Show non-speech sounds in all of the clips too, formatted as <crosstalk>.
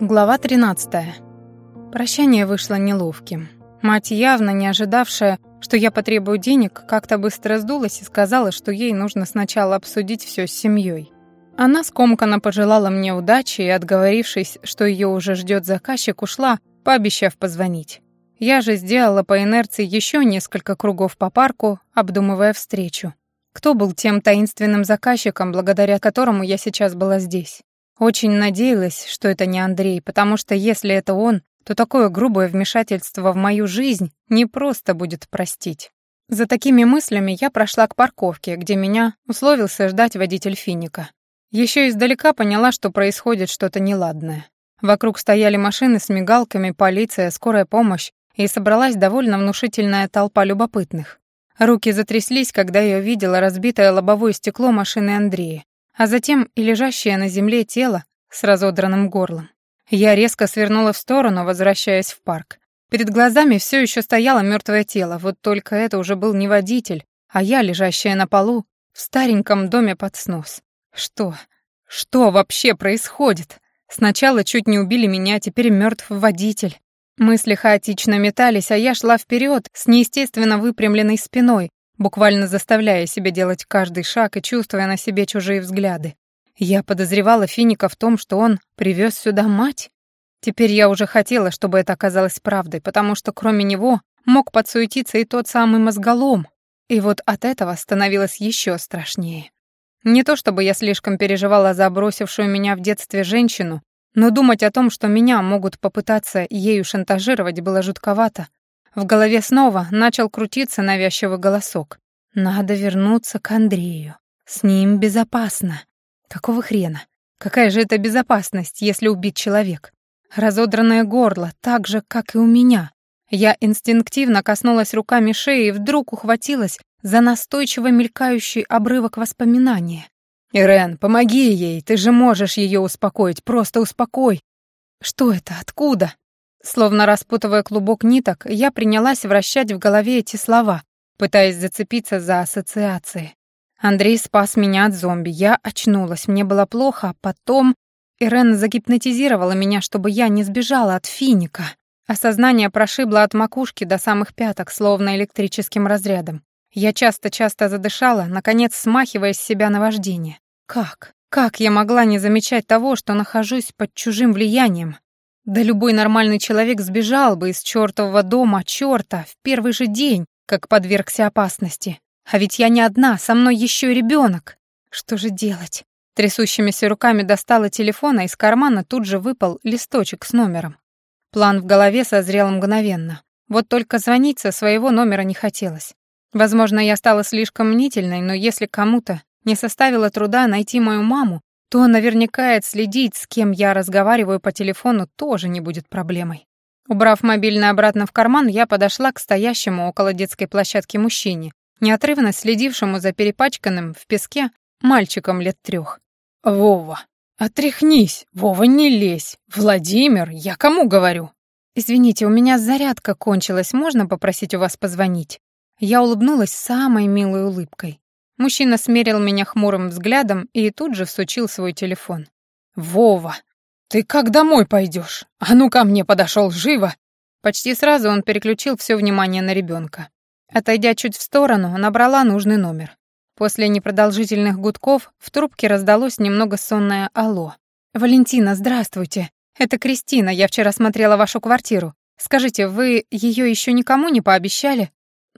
Глава 13. Прощание вышло неловким. Мать, явно не ожидавшая, что я потребую денег, как-то быстро сдулась и сказала, что ей нужно сначала обсудить все с семьей. Она скомканно пожелала мне удачи и, отговорившись, что ее уже ждет заказчик, ушла, пообещав позвонить. Я же сделала по инерции еще несколько кругов по парку, обдумывая встречу. Кто был тем таинственным заказчиком, благодаря которому я сейчас была здесь? Очень надеялась, что это не Андрей, потому что если это он, то такое грубое вмешательство в мою жизнь не просто будет простить. За такими мыслями я прошла к парковке, где меня условился ждать водитель Финика. Еще издалека поняла, что происходит что-то неладное. Вокруг стояли машины с мигалками, полиция, скорая помощь, и собралась довольно внушительная толпа любопытных. Руки затряслись, когда я увидела разбитое лобовое стекло машины Андрея а затем и лежащее на земле тело с разодранным горлом. Я резко свернула в сторону, возвращаясь в парк. Перед глазами все еще стояло мертвое тело, вот только это уже был не водитель, а я, лежащая на полу, в стареньком доме под снос. Что? Что вообще происходит? Сначала чуть не убили меня, а теперь мертв водитель. Мысли хаотично метались, а я шла вперед с неестественно выпрямленной спиной, буквально заставляя себя делать каждый шаг и чувствуя на себе чужие взгляды. Я подозревала Финика в том, что он привез сюда мать. Теперь я уже хотела, чтобы это оказалось правдой, потому что кроме него мог подсуетиться и тот самый мозголом. И вот от этого становилось еще страшнее. Не то чтобы я слишком переживала за бросившую меня в детстве женщину, но думать о том, что меня могут попытаться ею шантажировать, было жутковато, в голове снова начал крутиться навязчивый голосок. «Надо вернуться к Андрею. С ним безопасно». Какого хрена? Какая же это безопасность, если убит человек? Разодранное горло, так же, как и у меня. Я инстинктивно коснулась руками шеи и вдруг ухватилась за настойчиво мелькающий обрывок воспоминания. «Ирен, помоги ей, ты же можешь ее успокоить, просто успокой!» «Что это? Откуда?» Словно распутывая клубок ниток, я принялась вращать в голове эти слова, пытаясь зацепиться за ассоциации. Андрей спас меня от зомби, я очнулась, мне было плохо, а потом... Ирен загипнотизировала меня, чтобы я не сбежала от финика. Осознание прошибло от макушки до самых пяток, словно электрическим разрядом. Я часто-часто задышала, наконец смахивая с себя наваждение. Как? Как я могла не замечать того, что нахожусь под чужим влиянием, да любой нормальный человек сбежал бы из чертового дома черта в первый же день, как подвергся опасности. А ведь я не одна, со мной еще и ребенок. Что же делать? Трясущимися руками достала телефона, из кармана тут же выпал листочек с номером. План в голове созрел мгновенно. Вот только звонить со своего номера не хотелось. Возможно, я стала слишком мнительной, но если кому-то не составило труда найти мою маму, то наверняка отследить, с кем я разговариваю по телефону, тоже не будет проблемой. Убрав мобильный обратно в карман, я подошла к стоящему около детской площадки мужчине, неотрывно следившему за перепачканным в песке мальчиком лет трех. «Вова, отряхнись! Вова, не лезь! Владимир, я кому говорю?» «Извините, у меня зарядка кончилась, можно попросить у вас позвонить?» Я улыбнулась самой милой улыбкой. Мужчина смерил меня хмурым взглядом и тут же всучил свой телефон. «Вова, ты как домой пойдешь? А ну ко мне подошел живо!» Почти сразу он переключил все внимание на ребенка. Отойдя чуть в сторону, набрала нужный номер. После непродолжительных гудков в трубке раздалось немного сонное «Алло». «Валентина, здравствуйте. Это Кристина, я вчера смотрела вашу квартиру. Скажите, вы ее еще никому не пообещали?»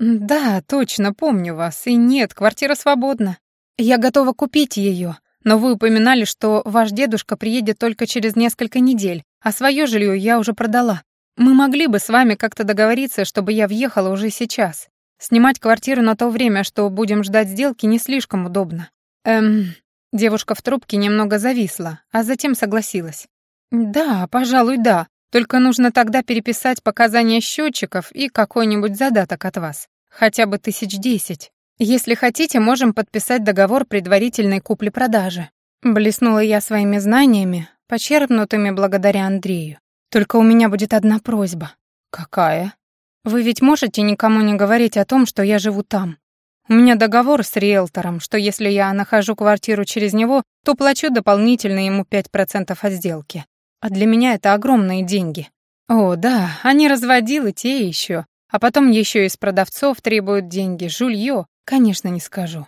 «Да, точно, помню вас. И нет, квартира свободна. Я готова купить ее, но вы упоминали, что ваш дедушка приедет только через несколько недель, а свое жилье я уже продала. Мы могли бы с вами как-то договориться, чтобы я въехала уже сейчас. Снимать квартиру на то время, что будем ждать сделки, не слишком удобно». «Эм...» Девушка в трубке немного зависла, а затем согласилась. «Да, пожалуй, да. Только нужно тогда переписать показания счетчиков и какой-нибудь задаток от вас. Хотя бы тысяч десять. Если хотите, можем подписать договор предварительной купли-продажи. Блеснула я своими знаниями, почерпнутыми благодаря Андрею. Только у меня будет одна просьба. Какая? Вы ведь можете никому не говорить о том, что я живу там. У меня договор с риэлтором, что если я нахожу квартиру через него, то плачу дополнительно ему 5% от сделки. а для меня это огромные деньги. О, да, они разводилы те еще, а потом еще из продавцов требуют деньги, жулье, конечно, не скажу.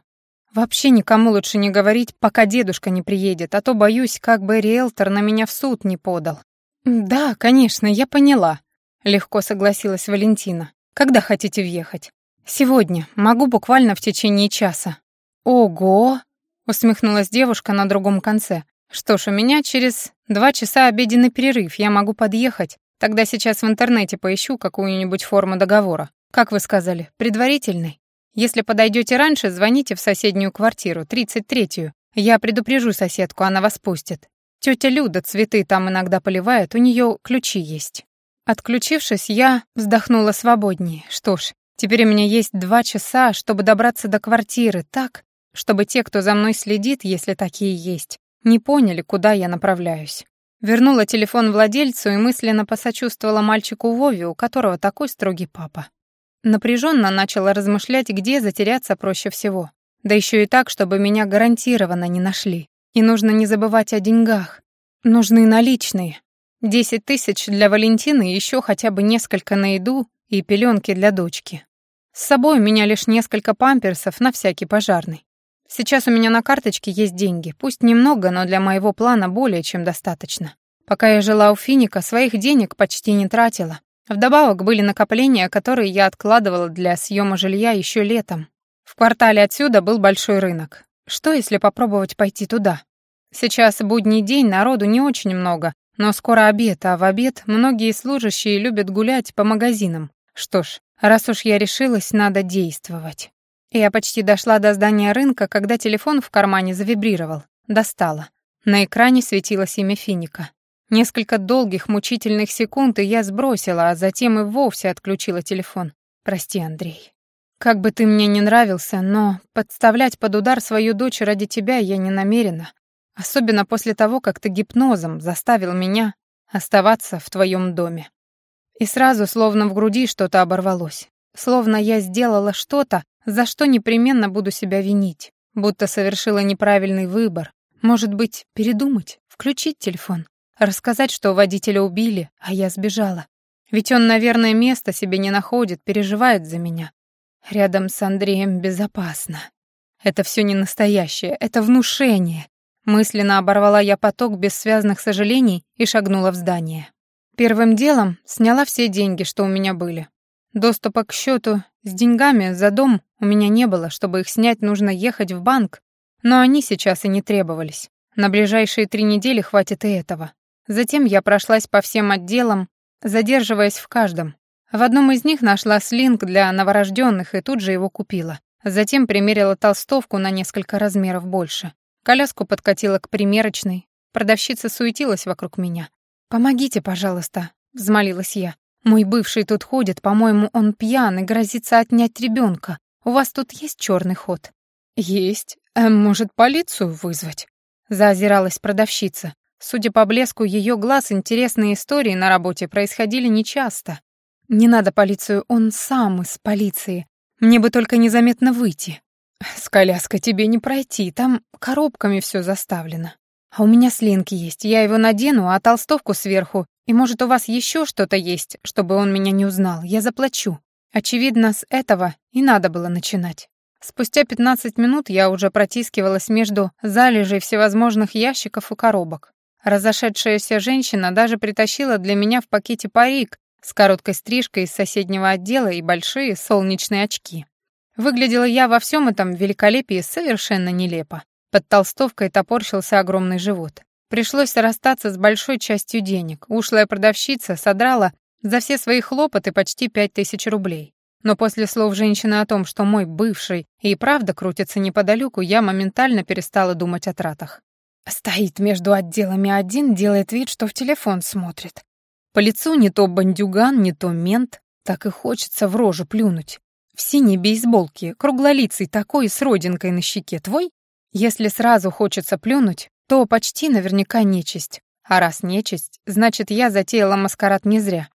Вообще никому лучше не говорить, пока дедушка не приедет, а то боюсь, как бы риэлтор на меня в суд не подал. Да, конечно, я поняла, легко согласилась Валентина. Когда хотите въехать? Сегодня, могу буквально в течение часа. Ого, усмехнулась девушка на другом конце. Что ж, у меня через два часа обеденный перерыв, я могу подъехать. Тогда сейчас в интернете поищу какую-нибудь форму договора. Как вы сказали, предварительный? Если подойдете раньше, звоните в соседнюю квартиру, 33-ю. Я предупрежу соседку, она вас пустит. Тетя Люда цветы там иногда поливает, у нее ключи есть. Отключившись, я вздохнула свободнее. Что ж, теперь у меня есть два часа, чтобы добраться до квартиры так, чтобы те, кто за мной следит, если такие есть, не поняли, куда я направляюсь. Вернула телефон владельцу и мысленно посочувствовала мальчику Вове, у которого такой строгий папа. Напряженно начала размышлять, где затеряться проще всего. Да еще и так, чтобы меня гарантированно не нашли. И нужно не забывать о деньгах. Нужны наличные. Десять тысяч для Валентины и еще хотя бы несколько на еду и пеленки для дочки. С собой у меня лишь несколько памперсов на всякий пожарный. Сейчас у меня на карточке есть деньги, пусть немного, но для моего плана более чем достаточно. Пока я жила у Финика, своих денег почти не тратила. Вдобавок были накопления, которые я откладывала для съема жилья еще летом. В квартале отсюда был большой рынок. Что, если попробовать пойти туда? Сейчас будний день, народу не очень много, но скоро обед, а в обед многие служащие любят гулять по магазинам. Что ж, раз уж я решилась, надо действовать. Я почти дошла до здания рынка, когда телефон в кармане завибрировал. Достала. На экране светилось имя Финика. Несколько долгих мучительных секунд, и я сбросила, а затем и вовсе отключила телефон. Прости, Андрей. Как бы ты мне не нравился, но подставлять под удар свою дочь ради тебя я не намерена. Особенно после того, как ты гипнозом заставил меня оставаться в твоем доме. И сразу, словно в груди, что-то оборвалось. Словно я сделала что-то, за что непременно буду себя винить. Будто совершила неправильный выбор. Может быть, передумать, включить телефон. Рассказать, что водителя убили, а я сбежала. Ведь он, наверное, места себе не находит, переживает за меня. Рядом с Андреем безопасно. Это все не настоящее, это внушение. Мысленно оборвала я поток бессвязных сожалений и шагнула в здание. Первым делом сняла все деньги, что у меня были. Доступа к счету с деньгами за дом у меня не было, чтобы их снять, нужно ехать в банк, но они сейчас и не требовались. На ближайшие три недели хватит и этого. Затем я прошлась по всем отделам, задерживаясь в каждом. В одном из них нашла слинг для новорожденных и тут же его купила. Затем примерила толстовку на несколько размеров больше. Коляску подкатила к примерочной. Продавщица суетилась вокруг меня. «Помогите, пожалуйста», — взмолилась я. «Мой бывший тут ходит, по-моему, он пьян и грозится отнять ребенка. У вас тут есть черный ход?» «Есть. А может, полицию вызвать?» Заозиралась продавщица. Судя по блеску ее глаз, интересные истории на работе происходили нечасто. «Не надо полицию, он сам из полиции. Мне бы только незаметно выйти. С коляской тебе не пройти, там коробками все заставлено. А у меня слинки есть, я его надену, а толстовку сверху. И может, у вас еще что-то есть, чтобы он меня не узнал, я заплачу». Очевидно, с этого и надо было начинать. Спустя 15 минут я уже протискивалась между залежей всевозможных ящиков и коробок. Разошедшаяся женщина даже притащила для меня в пакете парик с короткой стрижкой из соседнего отдела и большие солнечные очки. Выглядела я во всем этом великолепии совершенно нелепо. Под толстовкой топорщился огромный живот. Пришлось расстаться с большой частью денег. Ушлая продавщица содрала за все свои хлопоты почти пять тысяч рублей. Но после слов женщины о том, что мой бывший и правда крутится неподалеку, я моментально перестала думать о тратах. Стоит между отделами один, делает вид, что в телефон смотрит. По лицу не то бандюган, не то мент. Так и хочется в рожу плюнуть. В синей бейсболке, круглолицый такой с родинкой на щеке твой? Если сразу хочется плюнуть, то почти наверняка нечисть. А раз нечисть, значит, я затеяла маскарад не зря.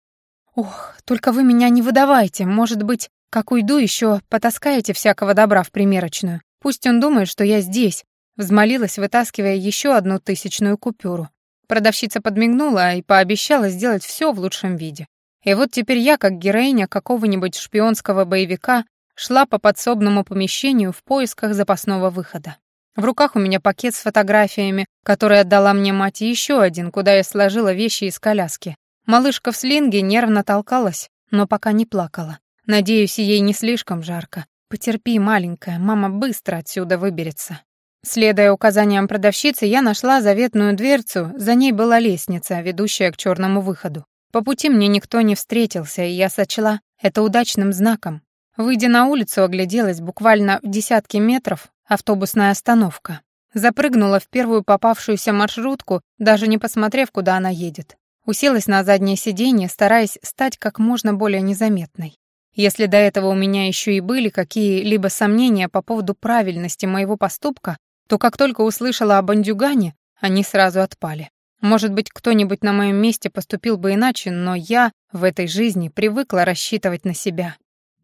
Ох, только вы меня не выдавайте. Может быть, как уйду, еще потаскаете всякого добра в примерочную. Пусть он думает, что я здесь, Взмолилась, вытаскивая еще одну тысячную купюру. Продавщица подмигнула и пообещала сделать все в лучшем виде. И вот теперь я, как героиня какого-нибудь шпионского боевика, шла по подсобному помещению в поисках запасного выхода. В руках у меня пакет с фотографиями, который отдала мне мать, и еще один, куда я сложила вещи из коляски. Малышка в слинге нервно толкалась, но пока не плакала. Надеюсь, ей не слишком жарко. Потерпи, маленькая, мама быстро отсюда выберется. Следуя указаниям продавщицы, я нашла заветную дверцу, за ней была лестница, ведущая к черному выходу. По пути мне никто не встретился, и я сочла это удачным знаком. Выйдя на улицу, огляделась буквально в десятки метров автобусная остановка. Запрыгнула в первую попавшуюся маршрутку, даже не посмотрев, куда она едет. Уселась на заднее сиденье, стараясь стать как можно более незаметной. Если до этого у меня еще и были какие-либо сомнения по поводу правильности моего поступка, то как только услышала о бандюгане, они сразу отпали. Может быть, кто-нибудь на моем месте поступил бы иначе, но я в этой жизни привыкла рассчитывать на себя.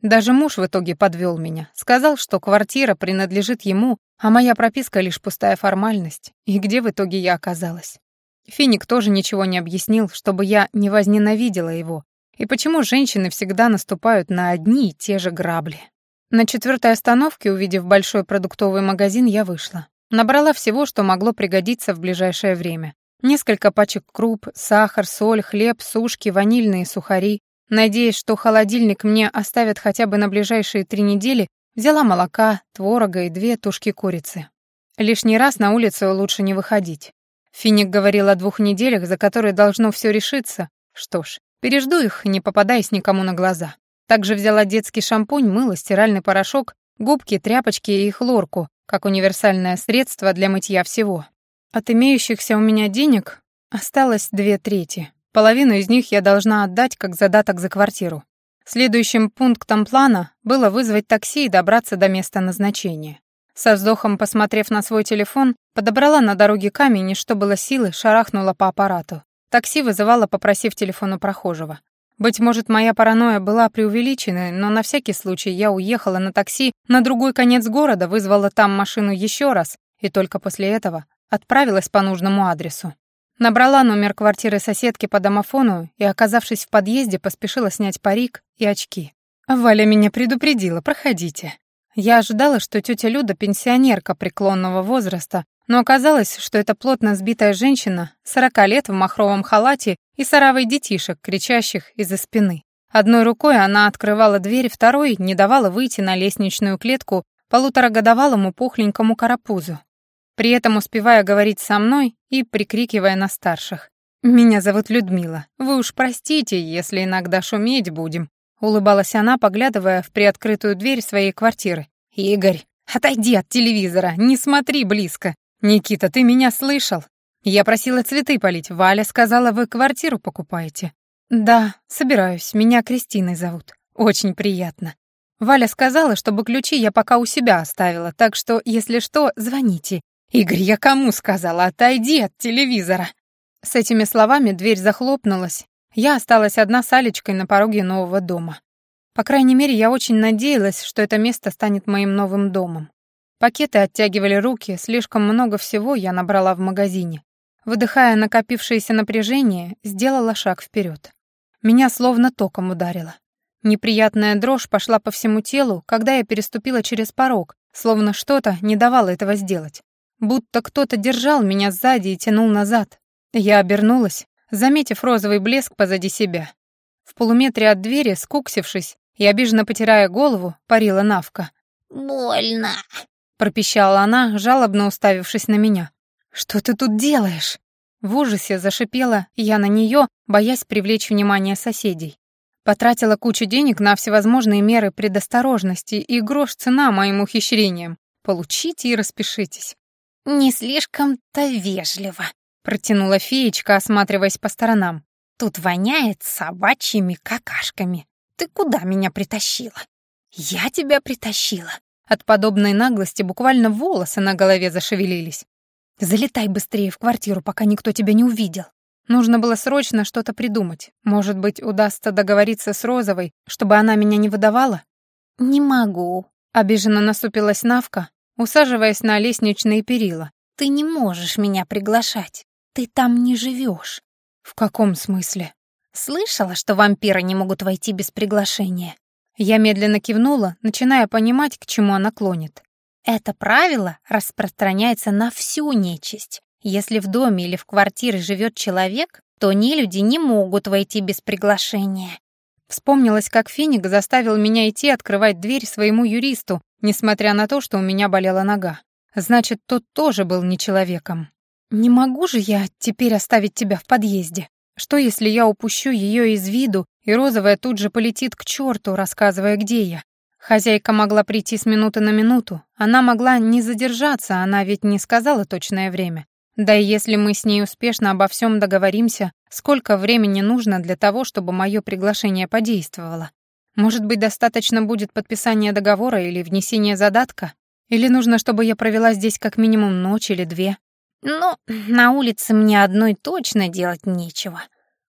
Даже муж в итоге подвел меня, сказал, что квартира принадлежит ему, а моя прописка лишь пустая формальность. И где в итоге я оказалась? Финик тоже ничего не объяснил, чтобы я не возненавидела его. И почему женщины всегда наступают на одни и те же грабли? На четвертой остановке, увидев большой продуктовый магазин, я вышла. Набрала всего, что могло пригодиться в ближайшее время. Несколько пачек круп, сахар, соль, хлеб, сушки, ванильные сухари. Надеясь, что холодильник мне оставят хотя бы на ближайшие три недели, взяла молока, творога и две тушки курицы. Лишний раз на улицу лучше не выходить. Финик говорил о двух неделях, за которые должно все решиться. Что ж, пережду их, не попадаясь никому на глаза. Также взяла детский шампунь, мыло, стиральный порошок, губки, тряпочки и хлорку, как универсальное средство для мытья всего. От имеющихся у меня денег осталось две трети. Половину из них я должна отдать как задаток за квартиру. Следующим пунктом плана было вызвать такси и добраться до места назначения. Со вздохом, посмотрев на свой телефон, подобрала на дороге камень и, что было силы, шарахнула по аппарату. Такси вызывала, попросив телефон у прохожего. Быть может, моя паранойя была преувеличенной, но на всякий случай я уехала на такси на другой конец города, вызвала там машину еще раз, и только после этого отправилась по нужному адресу. Набрала номер квартиры соседки по домофону и, оказавшись в подъезде, поспешила снять парик и очки. «Валя меня предупредила, проходите». Я ожидала, что тетя Люда пенсионерка преклонного возраста, но оказалось, что это плотно сбитая женщина, сорока лет в махровом халате и саравой детишек, кричащих из-за спины. Одной рукой она открывала дверь, второй не давала выйти на лестничную клетку полуторагодовалому пухленькому карапузу, при этом успевая говорить со мной и прикрикивая на старших. «Меня зовут Людмила. Вы уж простите, если иногда шуметь будем», улыбалась она, поглядывая в приоткрытую дверь своей квартиры. «Игорь, отойди от телевизора, не смотри близко. Никита, ты меня слышал? Я просила цветы полить. Валя сказала, вы квартиру покупаете». «Да, собираюсь. Меня Кристиной зовут. Очень приятно». Валя сказала, чтобы ключи я пока у себя оставила, так что, если что, звоните. «Игорь, я кому сказала? Отойди от телевизора!» С этими словами дверь захлопнулась. Я осталась одна с Алечкой на пороге нового дома. По крайней мере, я очень надеялась, что это место станет моим новым домом. Пакеты оттягивали руки, слишком много всего я набрала в магазине. Выдыхая накопившееся напряжение, сделала шаг вперед. Меня словно током ударило. Неприятная дрожь пошла по всему телу, когда я переступила через порог, словно что-то не давало этого сделать будто кто-то держал меня сзади и тянул назад. Я обернулась, заметив розовый блеск позади себя. В полуметре от двери, скуксившись и обиженно потирая голову, парила Навка. «Больно», — пропищала она, жалобно уставившись на меня. «Что ты тут делаешь?» В ужасе зашипела я на нее, боясь привлечь внимание соседей. Потратила кучу денег на всевозможные меры предосторожности и грош цена моим ухищрениям. Получите и распишитесь. «Не слишком-то вежливо», — протянула феечка, осматриваясь по сторонам. «Тут воняет собачьими какашками. Ты куда меня притащила?» «Я тебя притащила». От подобной наглости буквально волосы на голове зашевелились. «Залетай быстрее в квартиру, пока никто тебя не увидел». Нужно было срочно что-то придумать. Может быть, удастся договориться с Розовой, чтобы она меня не выдавала? «Не могу», — обиженно наступилась Навка, усаживаясь на лестничные перила. «Ты не можешь меня приглашать. Ты там не живешь. В каком смысле? Слышала, что вампиры не могут войти без приглашения. Я медленно кивнула, начиная понимать, к чему она клонит. Это правило распространяется на всю нечисть. Если в доме или в квартире живет человек, то нелюди не могут войти без приглашения. Вспомнилось, как Финик заставил меня идти открывать дверь своему юристу, несмотря на то, что у меня болела нога. Значит, тот тоже был не человеком. Не могу же я теперь оставить тебя в подъезде. Что, если я упущу ее из виду, и розовая тут же полетит к черту, рассказывая, где я? Хозяйка могла прийти с минуты на минуту. Она могла не задержаться, она ведь не сказала точное время. Да и если мы с ней успешно обо всем договоримся, сколько времени нужно для того, чтобы мое приглашение подействовало? Может быть, достаточно будет подписания договора или внесения задатка? Или нужно, чтобы я провела здесь как минимум ночь или две? Ну, <clears throat> на улице мне одной точно делать нечего.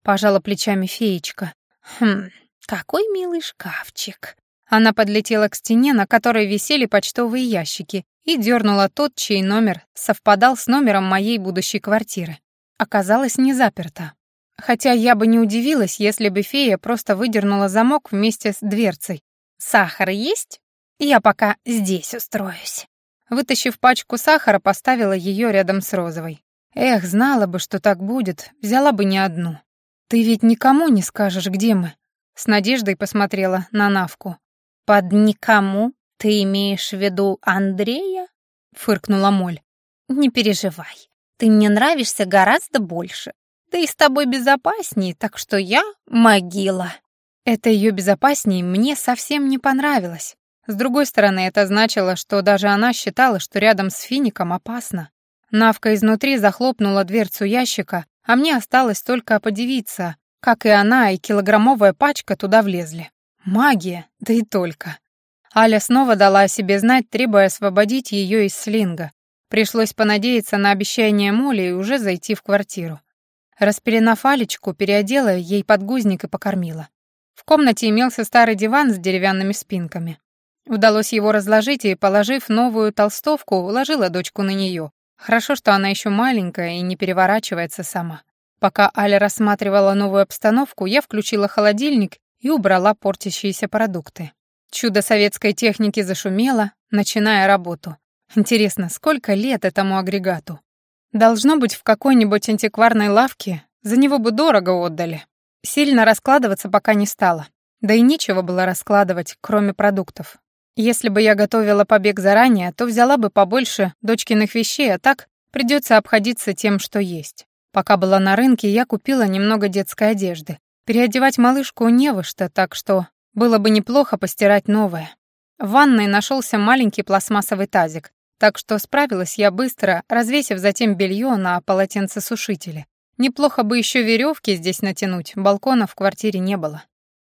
Пожала плечами феечка. Хм, какой милый шкафчик. Она подлетела к стене, на которой висели почтовые ящики, и дернула тот, чей номер совпадал с номером моей будущей квартиры. Оказалось, не заперто. Хотя я бы не удивилась, если бы фея просто выдернула замок вместе с дверцей. «Сахар есть? Я пока здесь устроюсь». Вытащив пачку сахара, поставила ее рядом с розовой. Эх, знала бы, что так будет, взяла бы не одну. «Ты ведь никому не скажешь, где мы?» С надеждой посмотрела на Навку. «Под никому ты имеешь в виду Андрея?» — фыркнула Моль. «Не переживай, ты мне нравишься гораздо больше. Да и с тобой безопаснее, так что я могила». Это ее безопаснее мне совсем не понравилось. С другой стороны, это значило, что даже она считала, что рядом с фиником опасно. Навка изнутри захлопнула дверцу ящика, а мне осталось только подивиться, как и она, и килограммовая пачка туда влезли. Магия, да и только. Аля снова дала о себе знать, требуя освободить ее из слинга. Пришлось понадеяться на обещание Моли и уже зайти в квартиру. Распеленав Алечку, переодела ей подгузник и покормила. В комнате имелся старый диван с деревянными спинками. Удалось его разложить и, положив новую толстовку, уложила дочку на нее. Хорошо, что она еще маленькая и не переворачивается сама. Пока Аля рассматривала новую обстановку, я включила холодильник и убрала портящиеся продукты. Чудо советской техники зашумело, начиная работу. Интересно, сколько лет этому агрегату? Должно быть, в какой-нибудь антикварной лавке за него бы дорого отдали. Сильно раскладываться пока не стало. Да и нечего было раскладывать, кроме продуктов. Если бы я готовила побег заранее, то взяла бы побольше дочкиных вещей, а так придется обходиться тем, что есть. Пока была на рынке, я купила немного детской одежды. Переодевать малышку не во что, так что было бы неплохо постирать новое. В ванной нашелся маленький пластмассовый тазик, так что справилась я быстро, развесив затем белье на полотенцесушителе. Неплохо бы еще веревки здесь натянуть, балкона в квартире не было.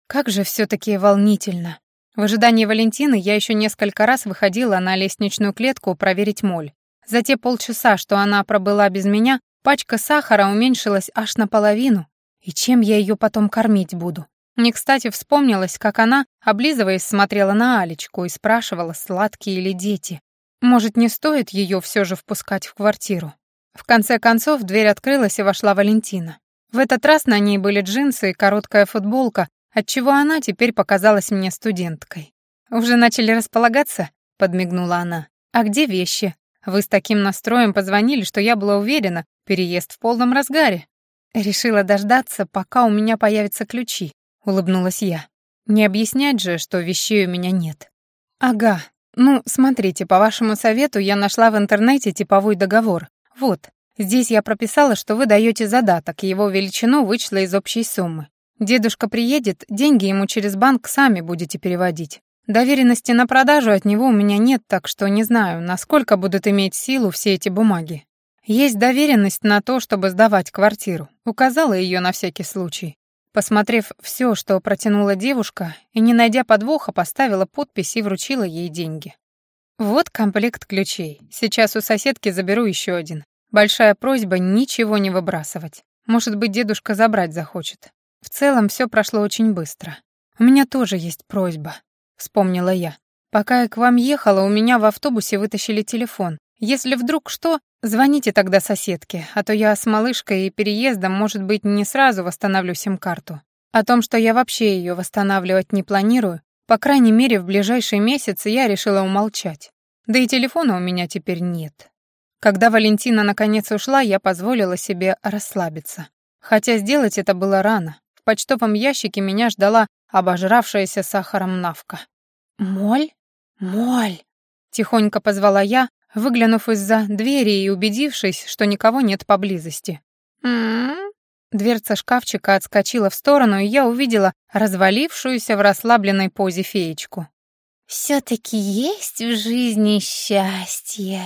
Как же все таки волнительно. В ожидании Валентины я еще несколько раз выходила на лестничную клетку проверить моль. За те полчаса, что она пробыла без меня, пачка сахара уменьшилась аж наполовину. И чем я ее потом кормить буду? Мне, кстати, вспомнилось, как она, облизываясь, смотрела на Алечку и спрашивала, сладкие ли дети. Может, не стоит ее все же впускать в квартиру? В конце концов, дверь открылась, и вошла Валентина. В этот раз на ней были джинсы и короткая футболка, отчего она теперь показалась мне студенткой. «Уже начали располагаться?» — подмигнула она. «А где вещи? Вы с таким настроем позвонили, что я была уверена, переезд в полном разгаре. Решила дождаться, пока у меня появятся ключи улыбнулась я. Не объяснять же, что вещей у меня нет. Ага. Ну, смотрите, по вашему совету я нашла в интернете типовой договор. Вот. Здесь я прописала, что вы даете задаток, его величину вычла из общей суммы. Дедушка приедет, деньги ему через банк сами будете переводить. Доверенности на продажу от него у меня нет, так что не знаю, насколько будут иметь силу все эти бумаги. Есть доверенность на то, чтобы сдавать квартиру. Указала ее на всякий случай. Посмотрев все, что протянула девушка, и не найдя подвоха, поставила подпись и вручила ей деньги. Вот комплект ключей. Сейчас у соседки заберу еще один. Большая просьба ничего не выбрасывать. Может быть, дедушка забрать захочет. В целом все прошло очень быстро. У меня тоже есть просьба, вспомнила я. Пока я к вам ехала, у меня в автобусе вытащили телефон. Если вдруг что, Звоните тогда соседке, а то я с малышкой и переездом, может быть, не сразу восстановлю сим-карту. О том, что я вообще ее восстанавливать не планирую, по крайней мере, в ближайшие месяцы я решила умолчать. Да и телефона у меня теперь нет. Когда Валентина наконец ушла, я позволила себе расслабиться. Хотя сделать это было рано. В почтовом ящике меня ждала обожравшаяся сахаром навка. «Моль? Моль!» — тихонько позвала я, выглянув из-за двери и убедившись, что никого нет поблизости. «М-м-м?» Дверца шкафчика отскочила в сторону, и я увидела развалившуюся в расслабленной позе феечку. «Все-таки есть в жизни счастье».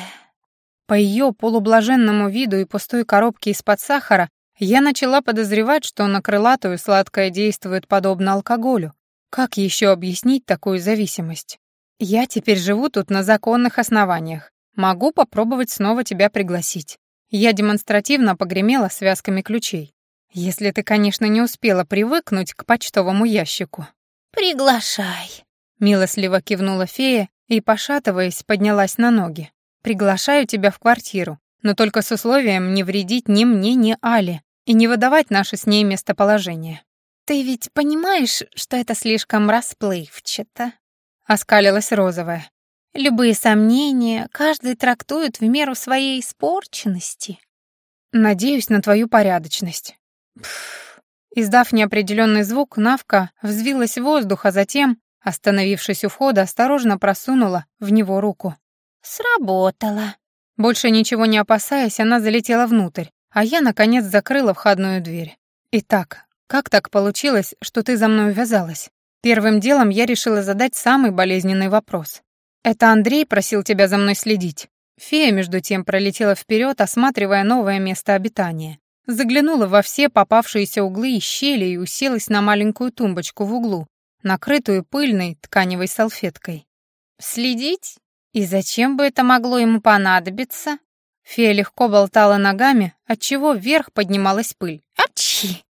По ее полублаженному виду и пустой коробке из-под сахара я начала подозревать, что на крылатую сладкое действует подобно алкоголю. Как еще объяснить такую зависимость? Я теперь живу тут на законных основаниях. Могу попробовать снова тебя пригласить. Я демонстративно погремела связками ключей. Если ты, конечно, не успела привыкнуть к почтовому ящику. «Приглашай», — милостливо кивнула фея и, пошатываясь, поднялась на ноги. «Приглашаю тебя в квартиру, но только с условием не вредить ни мне, ни Али и не выдавать наше с ней местоположение». «Ты ведь понимаешь, что это слишком расплывчато?» — оскалилась розовая. Любые сомнения каждый трактует в меру своей испорченности. Надеюсь на твою порядочность. Пфф. Издав неопределенный звук, Навка взвилась в воздух, а затем, остановившись у входа, осторожно просунула в него руку. Сработало. Больше ничего не опасаясь, она залетела внутрь, а я, наконец, закрыла входную дверь. Итак, как так получилось, что ты за мной увязалась? Первым делом я решила задать самый болезненный вопрос. «Это Андрей просил тебя за мной следить». Фея, между тем, пролетела вперед, осматривая новое место обитания. Заглянула во все попавшиеся углы и щели и уселась на маленькую тумбочку в углу, накрытую пыльной тканевой салфеткой. «Следить? И зачем бы это могло ему понадобиться?» Фея легко болтала ногами, отчего вверх поднималась пыль. «Апчи!»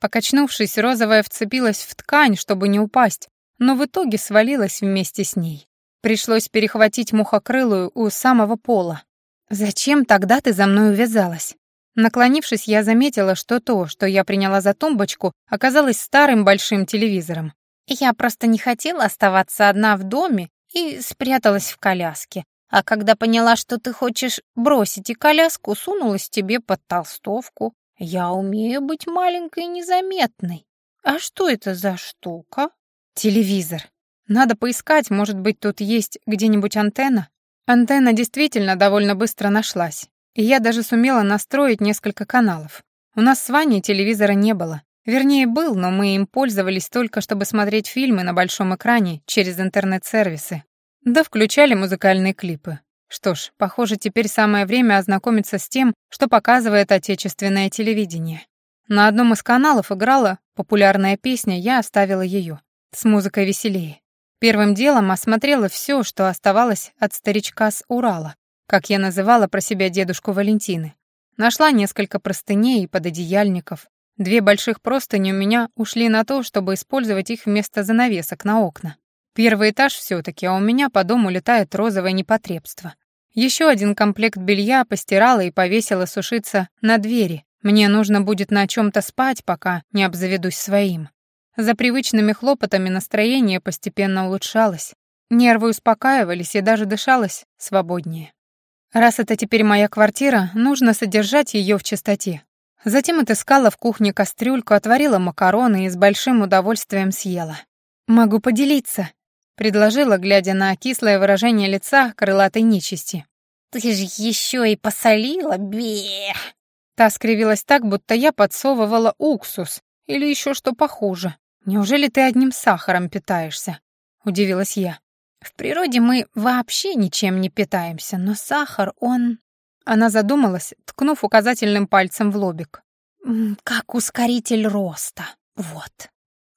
Покачнувшись, розовая вцепилась в ткань, чтобы не упасть, но в итоге свалилась вместе с ней. Пришлось перехватить мухокрылую у самого пола. «Зачем тогда ты за мной увязалась?» Наклонившись, я заметила, что то, что я приняла за тумбочку, оказалось старым большим телевизором. «Я просто не хотела оставаться одна в доме и спряталась в коляске. А когда поняла, что ты хочешь бросить и коляску, сунулась тебе под толстовку. Я умею быть маленькой и незаметной. А что это за штука?» «Телевизор», надо поискать, может быть, тут есть где-нибудь антенна? Антенна действительно довольно быстро нашлась, и я даже сумела настроить несколько каналов. У нас с Ваней телевизора не было. Вернее, был, но мы им пользовались только, чтобы смотреть фильмы на большом экране через интернет-сервисы. Да включали музыкальные клипы. Что ж, похоже, теперь самое время ознакомиться с тем, что показывает отечественное телевидение. На одном из каналов играла популярная песня, я оставила ее. С музыкой веселее. Первым делом осмотрела все, что оставалось от старичка с Урала, как я называла про себя дедушку Валентины. Нашла несколько простыней и пододеяльников. Две больших простыни у меня ушли на то, чтобы использовать их вместо занавесок на окна. Первый этаж все таки а у меня по дому летает розовое непотребство. Еще один комплект белья постирала и повесила сушиться на двери. Мне нужно будет на чем то спать, пока не обзаведусь своим. За привычными хлопотами настроение постепенно улучшалось. Нервы успокаивались и даже дышалось свободнее. Раз это теперь моя квартира, нужно содержать ее в чистоте. Затем отыскала в кухне кастрюльку, отварила макароны и с большим удовольствием съела. «Могу поделиться», — предложила, глядя на кислое выражение лица крылатой нечисти. «Ты же еще и посолила, бе!» Та скривилась так, будто я подсовывала уксус или еще что похуже. «Неужели ты одним сахаром питаешься?» — удивилась я. «В природе мы вообще ничем не питаемся, но сахар, он...» Она задумалась, ткнув указательным пальцем в лобик. «Как ускоритель роста, вот».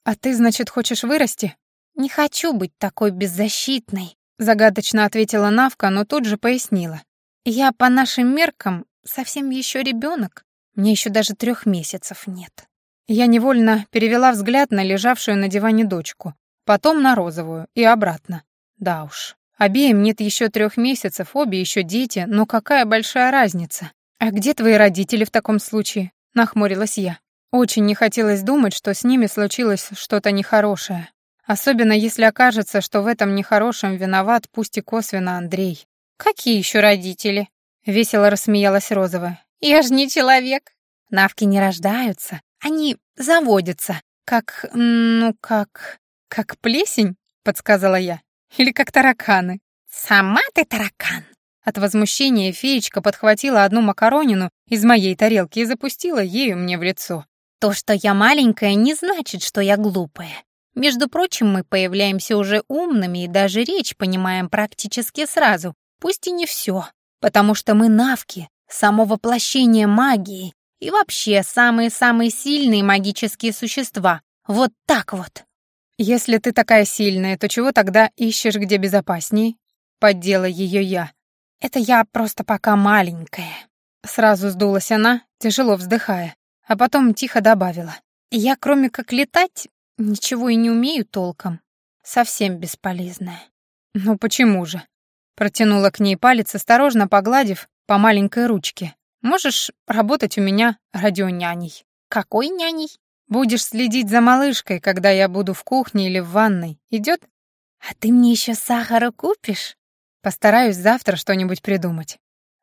«А ты, значит, хочешь вырасти?» «Не хочу быть такой беззащитной», — загадочно ответила Навка, но тут же пояснила. «Я по нашим меркам совсем еще ребенок, мне еще даже трех месяцев нет». Я невольно перевела взгляд на лежавшую на диване дочку, потом на розовую и обратно. Да уж, Обеим нет еще трех месяцев, обе еще дети, но какая большая разница? А где твои родители в таком случае? Нахмурилась я. Очень не хотелось думать, что с ними случилось что-то нехорошее. Особенно если окажется, что в этом нехорошем виноват, пусть и косвенно, Андрей. «Какие еще родители?» — весело рассмеялась Розовая. «Я же не человек». Навки не рождаются, они заводятся. Как, ну, как... как плесень, подсказала я. Или как тараканы. «Сама ты таракан!» От возмущения феечка подхватила одну макаронину из моей тарелки и запустила ею мне в лицо. «То, что я маленькая, не значит, что я глупая. Между прочим, мы появляемся уже умными и даже речь понимаем практически сразу, пусть и не все, потому что мы навки, само воплощение магии и вообще самые-самые сильные магические существа. Вот так вот. Если ты такая сильная, то чего тогда ищешь где безопасней? Поддела ее я. Это я просто пока маленькая. Сразу сдулась она, тяжело вздыхая, а потом тихо добавила. Я, кроме как летать, Ничего и не умею толком. Совсем бесполезная. Ну почему же? Протянула к ней палец, осторожно погладив по маленькой ручке. Можешь работать у меня радионяней. Какой няней? Будешь следить за малышкой, когда я буду в кухне или в ванной. Идет? А ты мне еще сахара купишь? Постараюсь завтра что-нибудь придумать.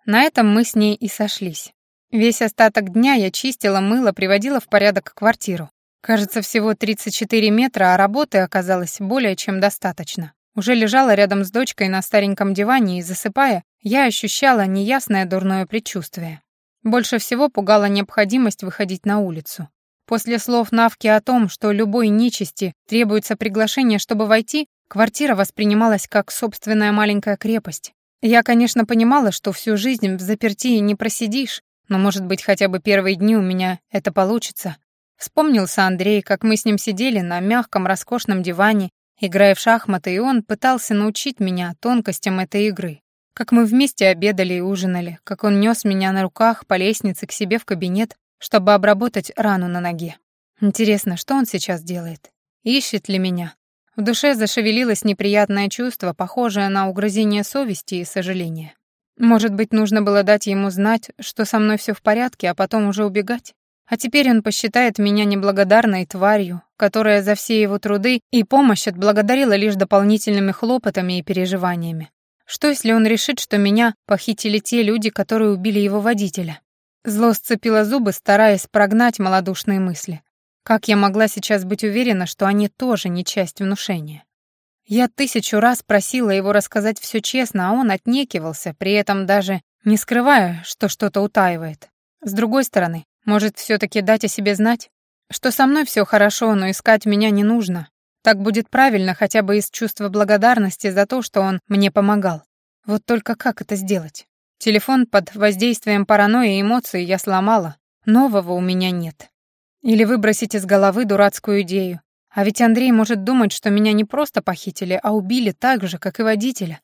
На этом мы с ней и сошлись. Весь остаток дня я чистила, мыла, приводила в порядок квартиру. Кажется, всего 34 метра, а работы оказалось более чем достаточно. Уже лежала рядом с дочкой на стареньком диване и, засыпая, я ощущала неясное дурное предчувствие. Больше всего пугала необходимость выходить на улицу. После слов Навки о том, что любой нечисти требуется приглашение, чтобы войти, квартира воспринималась как собственная маленькая крепость. Я, конечно, понимала, что всю жизнь в заперти не просидишь, но, может быть, хотя бы первые дни у меня это получится, Вспомнился Андрей, как мы с ним сидели на мягком, роскошном диване, играя в шахматы, и он пытался научить меня тонкостям этой игры. Как мы вместе обедали и ужинали, как он нес меня на руках по лестнице к себе в кабинет, чтобы обработать рану на ноге. Интересно, что он сейчас делает? Ищет ли меня? В душе зашевелилось неприятное чувство, похожее на угрызение совести и сожаления. Может быть, нужно было дать ему знать, что со мной все в порядке, а потом уже убегать? А теперь он посчитает меня неблагодарной тварью, которая за все его труды и помощь отблагодарила лишь дополнительными хлопотами и переживаниями. Что, если он решит, что меня похитили те люди, которые убили его водителя? Зло сцепило зубы, стараясь прогнать малодушные мысли. Как я могла сейчас быть уверена, что они тоже не часть внушения? Я тысячу раз просила его рассказать все честно, а он отнекивался, при этом даже не скрывая, что что-то утаивает. С другой стороны, может, все-таки дать о себе знать? Что со мной все хорошо, но искать меня не нужно. Так будет правильно хотя бы из чувства благодарности за то, что он мне помогал. Вот только как это сделать? Телефон под воздействием паранойи и эмоций я сломала. Нового у меня нет. Или выбросить из головы дурацкую идею. А ведь Андрей может думать, что меня не просто похитили, а убили так же, как и водителя.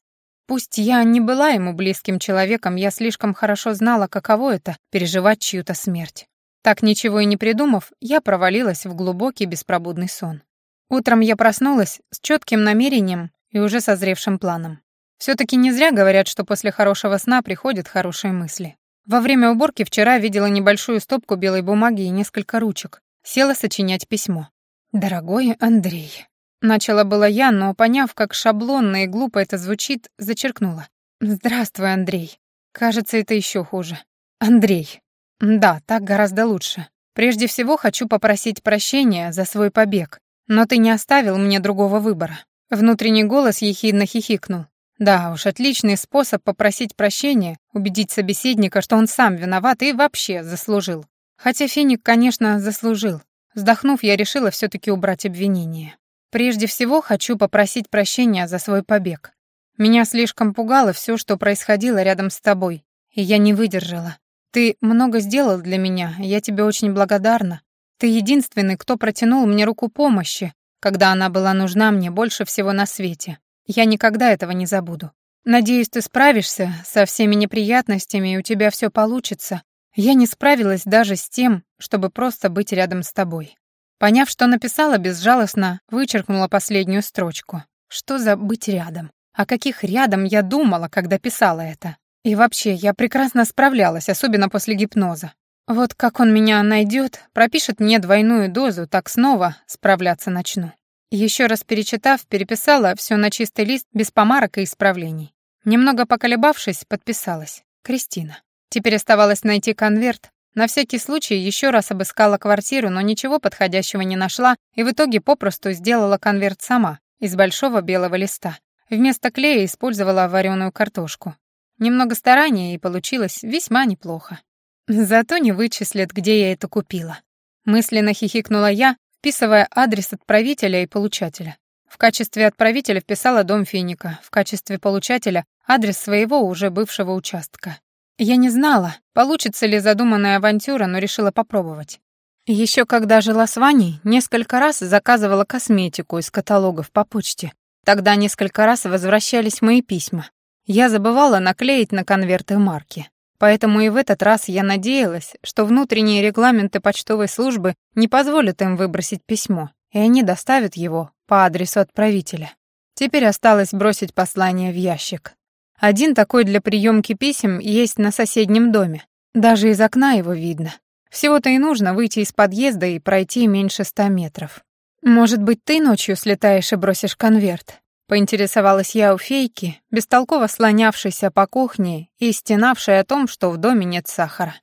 Пусть я не была ему близким человеком, я слишком хорошо знала, каково это — переживать чью-то смерть. Так ничего и не придумав, я провалилась в глубокий беспробудный сон. Утром я проснулась с четким намерением и уже созревшим планом. Все-таки не зря говорят, что после хорошего сна приходят хорошие мысли. Во время уборки вчера видела небольшую стопку белой бумаги и несколько ручек. Села сочинять письмо. «Дорогой Андрей, Начала была я, но, поняв, как шаблонно и глупо это звучит, зачеркнула. «Здравствуй, Андрей. Кажется, это еще хуже. Андрей. Да, так гораздо лучше. Прежде всего хочу попросить прощения за свой побег, но ты не оставил мне другого выбора». Внутренний голос ехидно хихикнул. Да уж, отличный способ попросить прощения, убедить собеседника, что он сам виноват и вообще заслужил. Хотя Финик, конечно, заслужил. Вздохнув, я решила все таки убрать обвинение. Прежде всего хочу попросить прощения за свой побег. Меня слишком пугало все, что происходило рядом с тобой, и я не выдержала. Ты много сделал для меня, я тебе очень благодарна. Ты единственный, кто протянул мне руку помощи, когда она была нужна мне больше всего на свете. Я никогда этого не забуду. Надеюсь, ты справишься со всеми неприятностями, и у тебя все получится. Я не справилась даже с тем, чтобы просто быть рядом с тобой. Поняв, что написала безжалостно, вычеркнула последнюю строчку. Что за быть рядом? О каких рядом я думала, когда писала это? И вообще, я прекрасно справлялась, особенно после гипноза. Вот как он меня найдет, пропишет мне двойную дозу, так снова справляться начну. Еще раз перечитав, переписала все на чистый лист без помарок и исправлений. Немного поколебавшись, подписалась. Кристина. Теперь оставалось найти конверт. На всякий случай еще раз обыскала квартиру, но ничего подходящего не нашла и в итоге попросту сделала конверт сама, из большого белого листа. Вместо клея использовала вареную картошку. Немного старания, и получилось весьма неплохо. Зато не вычислят, где я это купила. Мысленно хихикнула я, вписывая адрес отправителя и получателя. В качестве отправителя вписала дом Финика, в качестве получателя — адрес своего уже бывшего участка. Я не знала, получится ли задуманная авантюра, но решила попробовать. Еще когда жила с Ваней, несколько раз заказывала косметику из каталогов по почте. Тогда несколько раз возвращались мои письма. Я забывала наклеить на конверты марки. Поэтому и в этот раз я надеялась, что внутренние регламенты почтовой службы не позволят им выбросить письмо, и они доставят его по адресу отправителя. Теперь осталось бросить послание в ящик. Один такой для приемки писем есть на соседнем доме. Даже из окна его видно. Всего-то и нужно выйти из подъезда и пройти меньше ста метров. Может быть, ты ночью слетаешь и бросишь конверт? Поинтересовалась я у фейки, бестолково слонявшейся по кухне и стенавшей о том, что в доме нет сахара.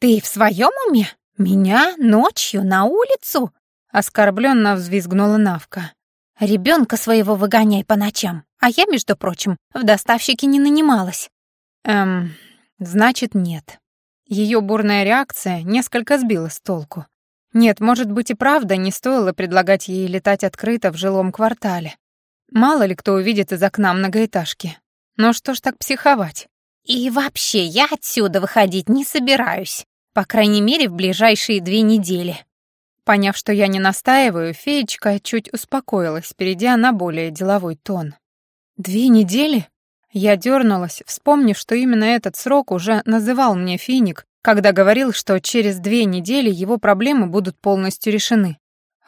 «Ты в своем уме? Меня ночью на улицу?» Оскорбленно взвизгнула Навка. Ребенка своего выгоняй по ночам, а я, между прочим, в доставщике не нанималась». «Эм, значит, нет». Ее бурная реакция несколько сбила с толку. Нет, может быть и правда, не стоило предлагать ей летать открыто в жилом квартале. Мало ли кто увидит из окна многоэтажки. Но что ж так психовать? И вообще, я отсюда выходить не собираюсь. По крайней мере, в ближайшие две недели. Поняв, что я не настаиваю, феечка чуть успокоилась, перейдя на более деловой тон. «Две недели?» Я дернулась, вспомнив, что именно этот срок уже называл мне Финик, когда говорил, что через две недели его проблемы будут полностью решены.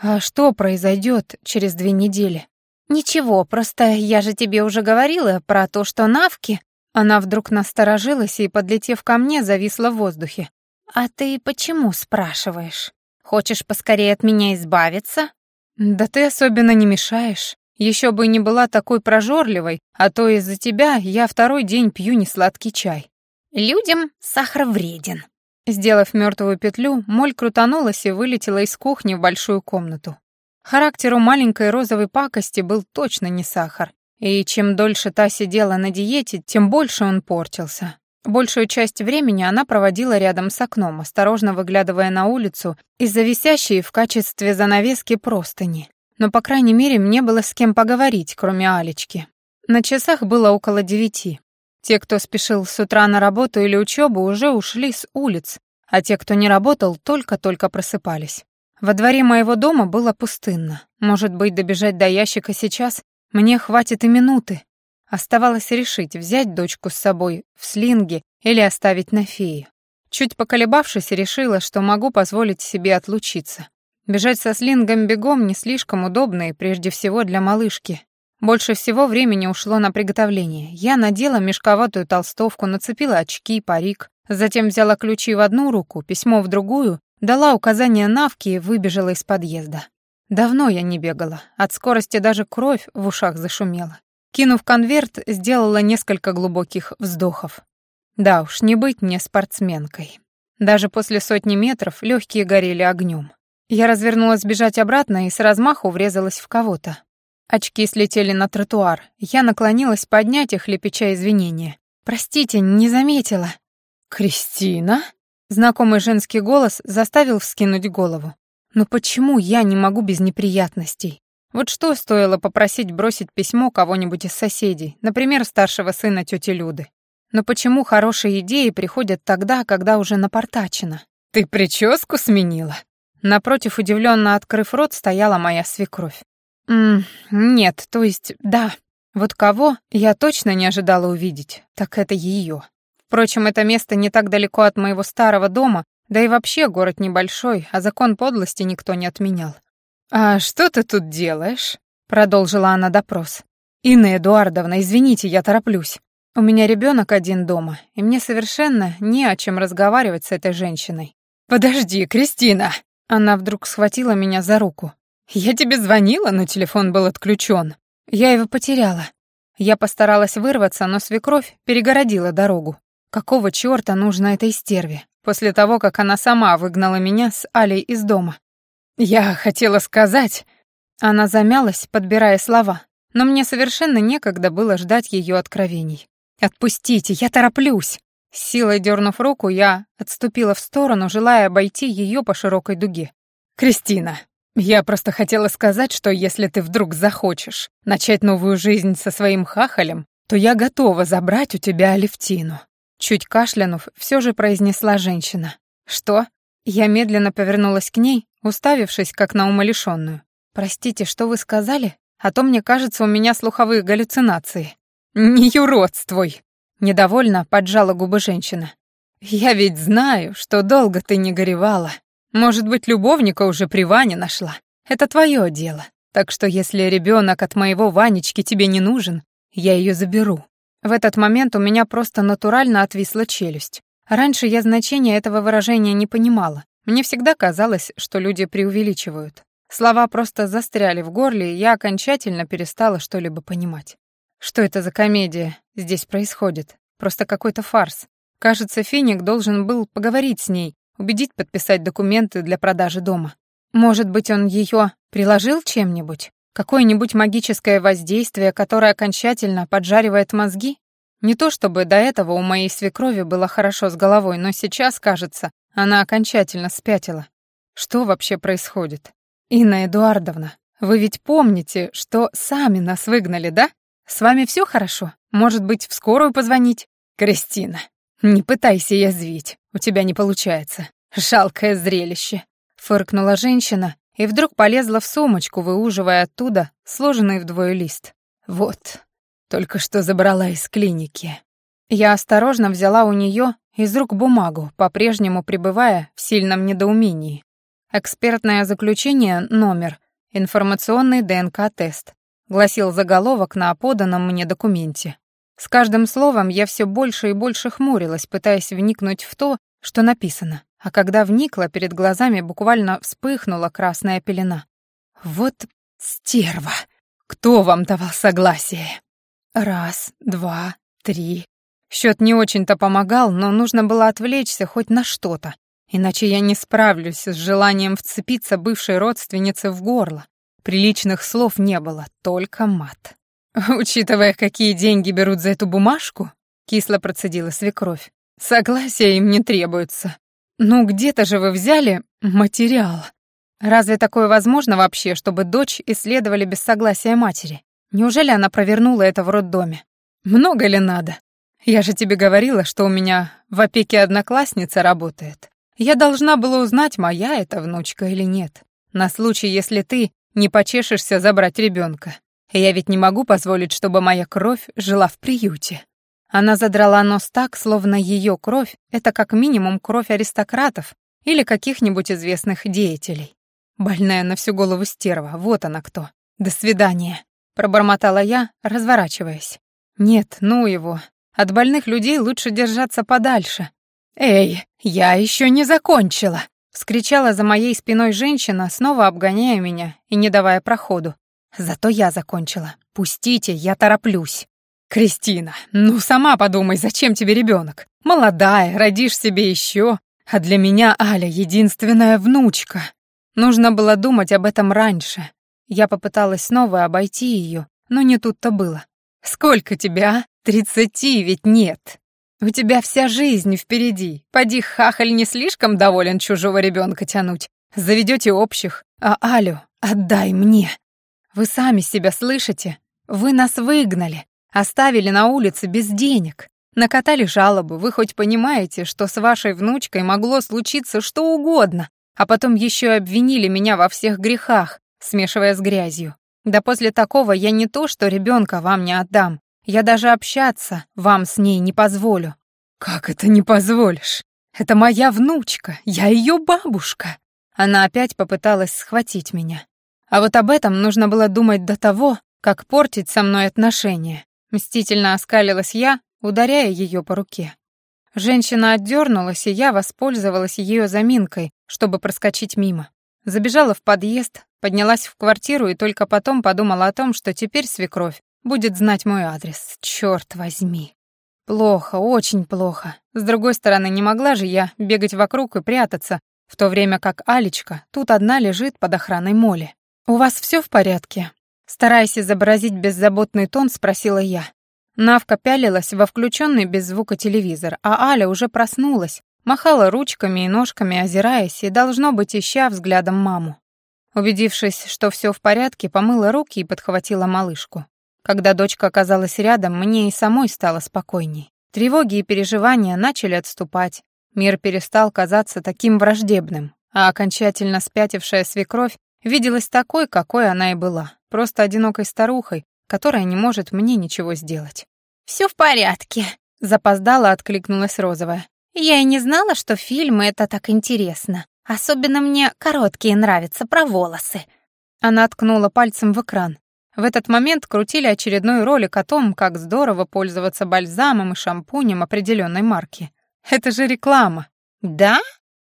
А что произойдет через две недели? Ничего, просто я же тебе уже говорила про то, что навки... Она вдруг насторожилась и, подлетев ко мне, зависла в воздухе. «А ты почему спрашиваешь?» Хочешь поскорее от меня избавиться?» «Да ты особенно не мешаешь. Еще бы не была такой прожорливой, а то из-за тебя я второй день пью несладкий чай». «Людям сахар вреден». Сделав мертвую петлю, Моль крутанулась и вылетела из кухни в большую комнату. Характер у маленькой розовой пакости был точно не сахар, и чем дольше та сидела на диете, тем больше он портился. Большую часть времени она проводила рядом с окном, осторожно выглядывая на улицу из-за висящей в качестве занавески простыни. Но, по крайней мере, мне было с кем поговорить, кроме Алечки. На часах было около девяти. Те, кто спешил с утра на работу или учебу, уже ушли с улиц, а те, кто не работал, только-только просыпались. Во дворе моего дома было пустынно. Может быть, добежать до ящика сейчас мне хватит и минуты, Оставалось решить, взять дочку с собой в слинге или оставить на фее. Чуть поколебавшись, решила, что могу позволить себе отлучиться. Бежать со слингом бегом не слишком удобно и прежде всего для малышки. Больше всего времени ушло на приготовление. Я надела мешковатую толстовку, нацепила очки, парик, затем взяла ключи в одну руку, письмо в другую, дала указание Навке и выбежала из подъезда. Давно я не бегала, от скорости даже кровь в ушах зашумела. Кинув конверт, сделала несколько глубоких вздохов. Да уж, не быть мне спортсменкой. Даже после сотни метров легкие горели огнем. Я развернулась бежать обратно и с размаху врезалась в кого-то. Очки слетели на тротуар. Я наклонилась поднять их, лепеча извинения. «Простите, не заметила». «Кристина?» Знакомый женский голос заставил вскинуть голову. «Но почему я не могу без неприятностей? Вот что стоило попросить бросить письмо кого-нибудь из соседей, например, старшего сына тети Люды. Но почему хорошие идеи приходят тогда, когда уже напортачено? Ты прическу сменила? Напротив, удивленно открыв рот, стояла моя свекровь. «М нет, то есть, да. Вот кого я точно не ожидала увидеть, так это ее. Впрочем, это место не так далеко от моего старого дома, да и вообще город небольшой, а закон подлости никто не отменял. «А что ты тут делаешь?» — продолжила она допрос. «Инна Эдуардовна, извините, я тороплюсь. У меня ребенок один дома, и мне совершенно не о чем разговаривать с этой женщиной». «Подожди, Кристина!» Она вдруг схватила меня за руку. «Я тебе звонила, но телефон был отключен. Я его потеряла». Я постаралась вырваться, но свекровь перегородила дорогу. Какого чёрта нужно этой стерве, после того, как она сама выгнала меня с Алей из дома? «Я хотела сказать...» Она замялась, подбирая слова, но мне совершенно некогда было ждать ее откровений. «Отпустите, я тороплюсь!» Силой дернув руку, я отступила в сторону, желая обойти ее по широкой дуге. «Кристина, я просто хотела сказать, что если ты вдруг захочешь начать новую жизнь со своим хахалем, то я готова забрать у тебя Алевтину». Чуть кашлянув, все же произнесла женщина. «Что?» Я медленно повернулась к ней, уставившись как на умалишенную. «Простите, что вы сказали? А то, мне кажется, у меня слуховые галлюцинации». «Не юродствуй!» Недовольно поджала губы женщина. «Я ведь знаю, что долго ты не горевала. Может быть, любовника уже при Ване нашла. Это твое дело. Так что если ребенок от моего Ванечки тебе не нужен, я ее заберу». В этот момент у меня просто натурально отвисла челюсть. Раньше я значения этого выражения не понимала. Мне всегда казалось, что люди преувеличивают. Слова просто застряли в горле, и я окончательно перестала что-либо понимать. Что это за комедия здесь происходит? Просто какой-то фарс. Кажется, Финик должен был поговорить с ней, убедить подписать документы для продажи дома. Может быть, он ее приложил чем-нибудь? Какое-нибудь магическое воздействие, которое окончательно поджаривает мозги? Не то чтобы до этого у моей свекрови было хорошо с головой, но сейчас, кажется, она окончательно спятила. Что вообще происходит? Инна Эдуардовна, вы ведь помните, что сами нас выгнали, да? С вами все хорошо? Может быть, в скорую позвонить? Кристина, не пытайся язвить, у тебя не получается. Жалкое зрелище. Фыркнула женщина и вдруг полезла в сумочку, выуживая оттуда сложенный вдвое лист. Вот, только что забрала из клиники. Я осторожно взяла у нее из рук бумагу, по-прежнему пребывая в сильном недоумении. Экспертное заключение номер, информационный ДНК-тест, гласил заголовок на поданном мне документе. С каждым словом я все больше и больше хмурилась, пытаясь вникнуть в то, что написано. А когда вникла, перед глазами буквально вспыхнула красная пелена. Вот стерва! Кто вам давал согласие? Раз, два, три. Счет не очень-то помогал, но нужно было отвлечься хоть на что-то, иначе я не справлюсь с желанием вцепиться бывшей родственнице в горло. Приличных слов не было, только мат. <laughs> «Учитывая, какие деньги берут за эту бумажку», — кисло процедила свекровь, «согласия им не требуется. Ну, где-то же вы взяли материал. Разве такое возможно вообще, чтобы дочь исследовали без согласия матери? Неужели она провернула это в роддоме? Много ли надо? Я же тебе говорила, что у меня в опеке одноклассница работает. Я должна была узнать, моя это внучка или нет. На случай, если ты не почешешься забрать ребенка. Я ведь не могу позволить, чтобы моя кровь жила в приюте. Она задрала нос так, словно ее кровь — это как минимум кровь аристократов или каких-нибудь известных деятелей. Больная на всю голову стерва, вот она кто. До свидания. Пробормотала я, разворачиваясь. Нет, ну его. От больных людей лучше держаться подальше. «Эй, я еще не закончила!» Вскричала за моей спиной женщина, снова обгоняя меня и не давая проходу. Зато я закончила. «Пустите, я тороплюсь». «Кристина, ну сама подумай, зачем тебе ребенок? Молодая, родишь себе еще, а для меня Аля единственная внучка. Нужно было думать об этом раньше, я попыталась снова обойти ее, но не тут-то было. «Сколько тебя? Тридцати ведь нет. У тебя вся жизнь впереди. Поди хахаль не слишком доволен чужого ребенка тянуть. Заведете общих, а Алю отдай мне. Вы сами себя слышите? Вы нас выгнали, оставили на улице без денег. Накатали жалобу, вы хоть понимаете, что с вашей внучкой могло случиться что угодно, а потом еще и обвинили меня во всех грехах, смешивая с грязью. Да после такого я не то, что ребенка вам не отдам, я даже общаться вам с ней не позволю. Как это не позволишь? Это моя внучка, я ее бабушка. Она опять попыталась схватить меня. А вот об этом нужно было думать до того, как портить со мной отношения. Мстительно оскалилась я, ударяя ее по руке. Женщина отдернулась, и я воспользовалась ее заминкой, чтобы проскочить мимо. Забежала в подъезд, поднялась в квартиру и только потом подумала о том, что теперь свекровь будет знать мой адрес. Черт возьми. Плохо, очень плохо. С другой стороны, не могла же я бегать вокруг и прятаться, в то время как Алечка тут одна лежит под охраной Моли. «У вас все в порядке?» Стараясь изобразить беззаботный тон, спросила я. Навка пялилась во включенный без звука телевизор, а Аля уже проснулась, махала ручками и ножками, озираясь, и, должно быть, ища взглядом маму. Убедившись, что все в порядке, помыла руки и подхватила малышку. Когда дочка оказалась рядом, мне и самой стало спокойней. Тревоги и переживания начали отступать, мир перестал казаться таким враждебным, а окончательно спятившая свекровь виделась такой, какой она и была, просто одинокой старухой, которая не может мне ничего сделать. «Все в порядке», — запоздала откликнулась Розовая. «Я и не знала, что фильмы — это так интересно. Особенно мне короткие нравятся, про волосы». Она ткнула пальцем в экран. В этот момент крутили очередной ролик о том, как здорово пользоваться бальзамом и шампунем определенной марки. Это же реклама. «Да?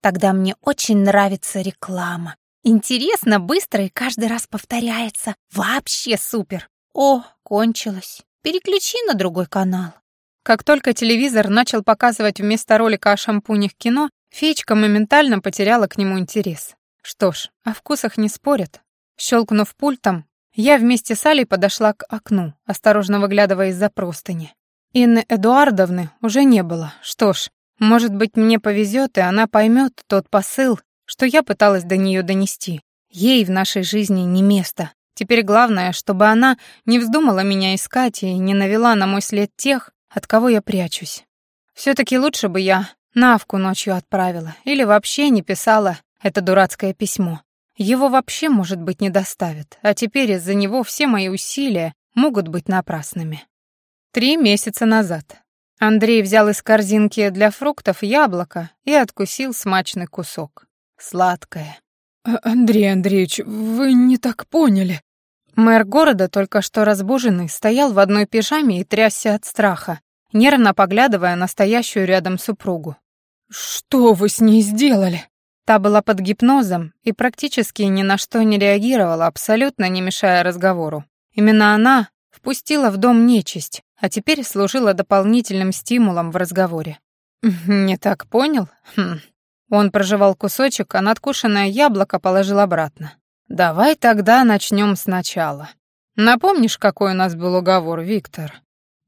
Тогда мне очень нравится реклама. Интересно, быстро и каждый раз повторяется. Вообще супер!» «О, кончилось. Переключи на другой канал». Как только телевизор начал показывать вместо ролика о шампунях кино, феечка моментально потеряла к нему интерес. Что ж, о вкусах не спорят. Щелкнув пультом, я вместе с Алей подошла к окну, осторожно выглядывая из-за простыни. Инны Эдуардовны уже не было. Что ж, может быть, мне повезет, и она поймет тот посыл, что я пыталась до нее донести. Ей в нашей жизни не место. Теперь главное, чтобы она не вздумала меня искать и не навела на мой след тех, от кого я прячусь. Все-таки лучше бы я Навку ночью отправила или вообще не писала это дурацкое письмо. Его вообще, может быть, не доставят, а теперь из-за него все мои усилия могут быть напрасными. Три месяца назад. Андрей взял из корзинки для фруктов яблоко и откусил смачный кусок. Сладкое. «А, «Андрей Андреевич, вы не так поняли», Мэр города, только что разбуженный, стоял в одной пижаме и трясся от страха, нервно поглядывая на стоящую рядом супругу. «Что вы с ней сделали?» Та была под гипнозом и практически ни на что не реагировала, абсолютно не мешая разговору. Именно она впустила в дом нечисть, а теперь служила дополнительным стимулом в разговоре. «Не так понял?» хм. Он прожевал кусочек, а надкушенное яблоко положил обратно. Давай тогда начнем сначала. Напомнишь, какой у нас был уговор, Виктор?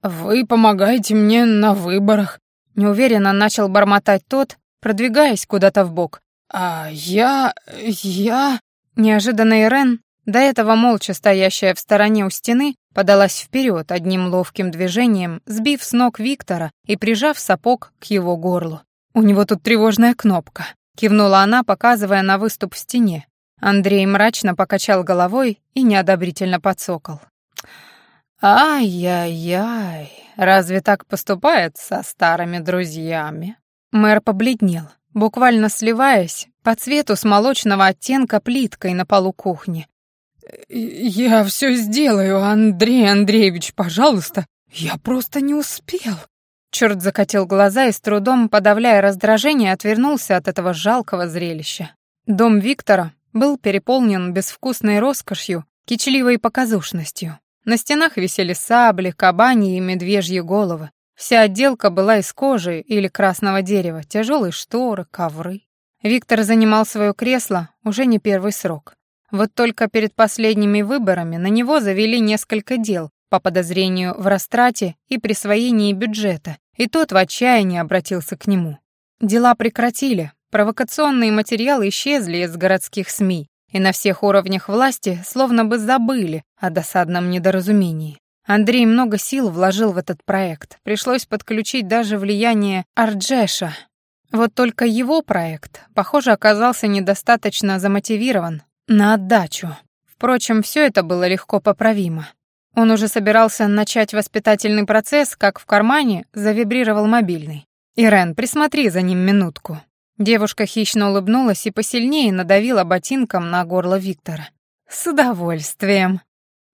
Вы помогаете мне на выборах. Неуверенно начал бормотать тот, продвигаясь куда-то в бок. А я... я... Неожиданно Ирен, до этого молча стоящая в стороне у стены, подалась вперед одним ловким движением, сбив с ног Виктора и прижав сапог к его горлу. «У него тут тревожная кнопка», — кивнула она, показывая на выступ в стене, Андрей мрачно покачал головой и неодобрительно подсокол. «Ай-яй-яй, разве так поступает со старыми друзьями?» Мэр побледнел, буквально сливаясь по цвету с молочного оттенка плиткой на полу кухни. «Я все сделаю, Андрей Андреевич, пожалуйста. Я просто не успел». Черт закатил глаза и с трудом, подавляя раздражение, отвернулся от этого жалкого зрелища. Дом Виктора был переполнен безвкусной роскошью, кичливой показушностью. На стенах висели сабли, кабани и медвежьи головы. Вся отделка была из кожи или красного дерева, тяжелые шторы, ковры. Виктор занимал свое кресло уже не первый срок. Вот только перед последними выборами на него завели несколько дел по подозрению в растрате и присвоении бюджета, и тот в отчаянии обратился к нему. Дела прекратили, Провокационные материалы исчезли из городских СМИ, и на всех уровнях власти словно бы забыли о досадном недоразумении. Андрей много сил вложил в этот проект. Пришлось подключить даже влияние Арджеша. Вот только его проект, похоже, оказался недостаточно замотивирован на отдачу. Впрочем, все это было легко поправимо. Он уже собирался начать воспитательный процесс, как в кармане завибрировал мобильный. «Ирен, присмотри за ним минутку». Девушка хищно улыбнулась и посильнее надавила ботинком на горло Виктора. «С удовольствием».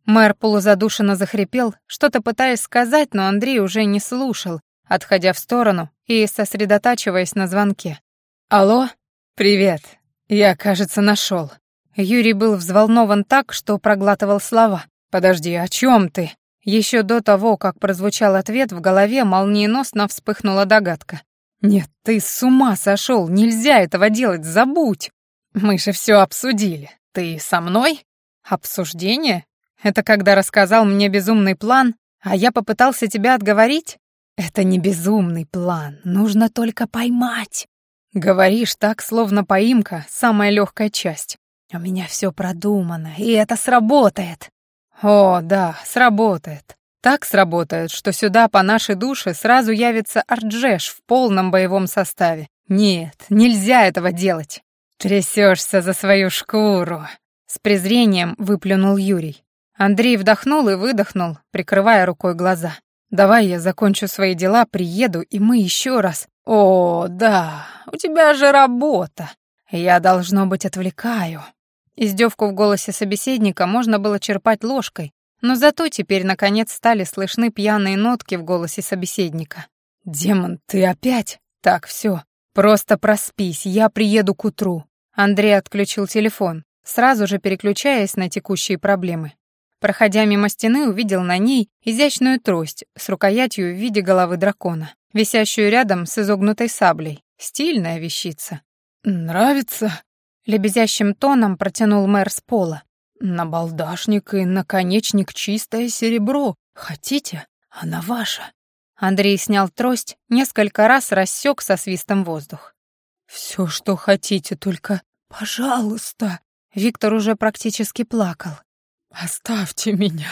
Мэр полузадушенно захрипел, что-то пытаясь сказать, но Андрей уже не слушал, отходя в сторону и сосредотачиваясь на звонке. «Алло? Привет. Я, кажется, нашел. Юрий был взволнован так, что проглатывал слова. «Подожди, о чем ты?» Еще до того, как прозвучал ответ, в голове молниеносно вспыхнула догадка. «Нет, ты с ума сошел, нельзя этого делать, забудь!» «Мы же все обсудили. Ты со мной?» «Обсуждение? Это когда рассказал мне безумный план, а я попытался тебя отговорить?» «Это не безумный план, нужно только поймать». Говоришь так, словно поимка — самая легкая часть. У меня все продумано, и это сработает. О, да, сработает. Так сработает, что сюда по нашей душе сразу явится Арджеш в полном боевом составе. Нет, нельзя этого делать. Трясешься за свою шкуру. С презрением выплюнул Юрий. Андрей вдохнул и выдохнул, прикрывая рукой глаза. «Давай я закончу свои дела, приеду, и мы еще раз...» «О, да, у тебя же работа. Я, должно быть, отвлекаю». Издевку в голосе собеседника можно было черпать ложкой, но зато теперь, наконец, стали слышны пьяные нотки в голосе собеседника. «Демон, ты опять? Так, все. Просто проспись, я приеду к утру». Андрей отключил телефон, сразу же переключаясь на текущие проблемы. Проходя мимо стены, увидел на ней изящную трость с рукоятью в виде головы дракона, висящую рядом с изогнутой саблей. Стильная вещица. «Нравится?» Лебезящим тоном протянул мэр с пола. «Набалдашник и наконечник чистое серебро. Хотите? Она ваша». Андрей снял трость, несколько раз рассек со свистом воздух. «Все, что хотите, только, пожалуйста». Виктор уже практически плакал. «Оставьте меня».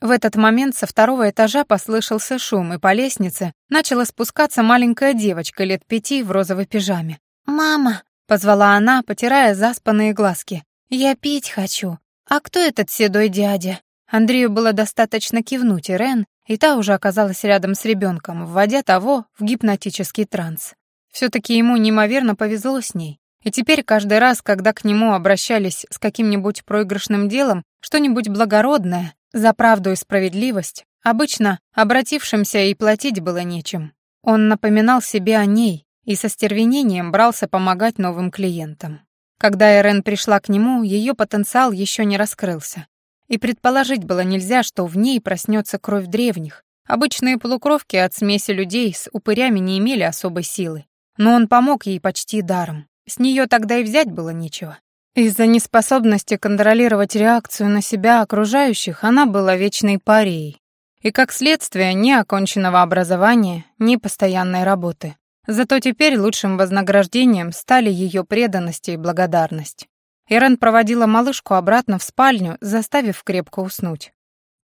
В этот момент со второго этажа послышался шум, и по лестнице начала спускаться маленькая девочка лет пяти в розовой пижаме. «Мама!» Позвала она, потирая заспанные глазки. «Я пить хочу. А кто этот седой дядя?» Андрею было достаточно кивнуть Ирен, и та уже оказалась рядом с ребенком, вводя того в гипнотический транс. Все-таки ему неимоверно повезло с ней. И теперь каждый раз, когда к нему обращались с каким-нибудь проигрышным делом, что-нибудь благородное, за правду и справедливость, обычно обратившимся и платить было нечем. Он напоминал себе о ней, и со стервенением брался помогать новым клиентам. Когда Эрен пришла к нему, ее потенциал еще не раскрылся. И предположить было нельзя, что в ней проснется кровь древних. Обычные полукровки от смеси людей с упырями не имели особой силы. Но он помог ей почти даром. С нее тогда и взять было нечего. Из-за неспособности контролировать реакцию на себя окружающих она была вечной парией. И как следствие ни оконченного образования, ни постоянной работы. Зато теперь лучшим вознаграждением стали ее преданность и благодарность. Ирен проводила малышку обратно в спальню, заставив крепко уснуть.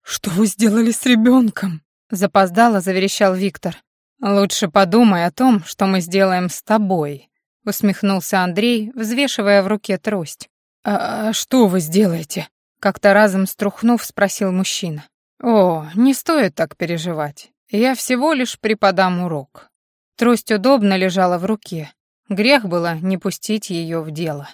«Что вы сделали с ребенком? запоздало заверещал Виктор. «Лучше подумай о том, что мы сделаем с тобой», — усмехнулся Андрей, взвешивая в руке трость. «А, -а что вы сделаете?» — как-то разом струхнув, спросил мужчина. «О, не стоит так переживать. Я всего лишь преподам урок. Трость удобно лежала в руке. Грех было не пустить ее в дело.